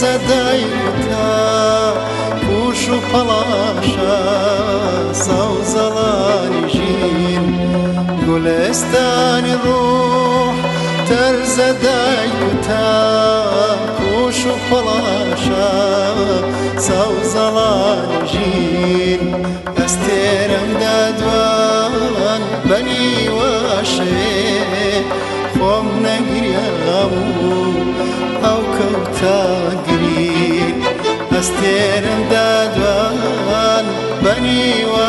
زەدایتا پوش و پەڵاشە ساوزەڵانی ژین گولستانی ڕۆح تەرزەدایتا پوش و پەڵاشە ساوزەڵانی ژین ئەستێرم دادوان بەنیوەشێ خۆم هەبوو ئەو کەوتاگری ئەستێرم دادوان بەنیوە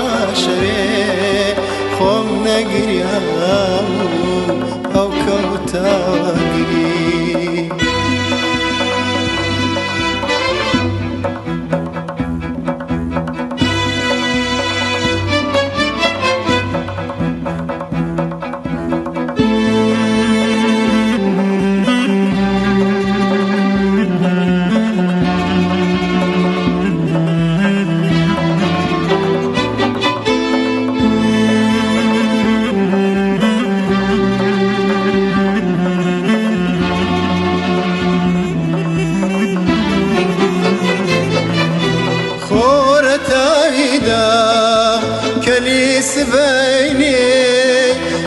تایدا کەلیس بینێ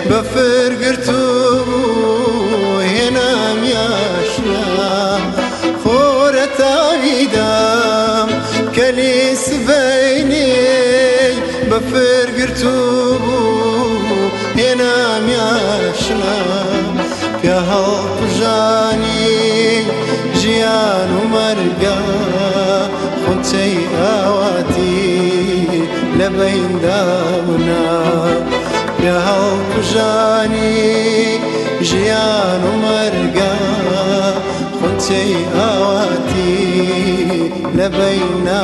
بەفرگرت و هێنام یاشنا خۆرە تایدام کەلیس بینێ بەفرگرت و هێنام یاشنا پێ هەڵپژانی ژیان و مەرگا خۆچەی بين دامنا يا هالبجاني جيان ومرقا خنتي اواتي لبينا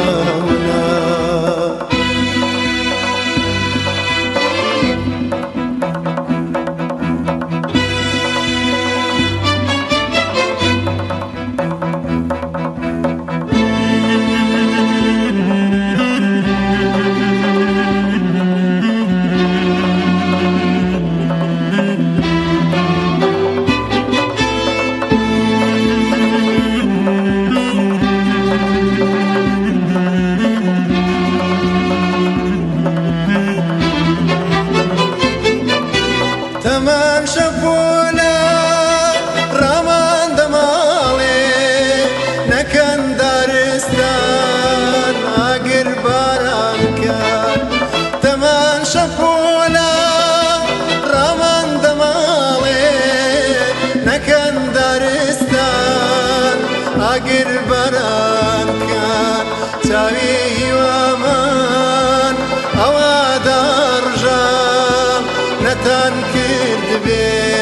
أقربنا بركة تبي ومان أو درجة نتنكد بيه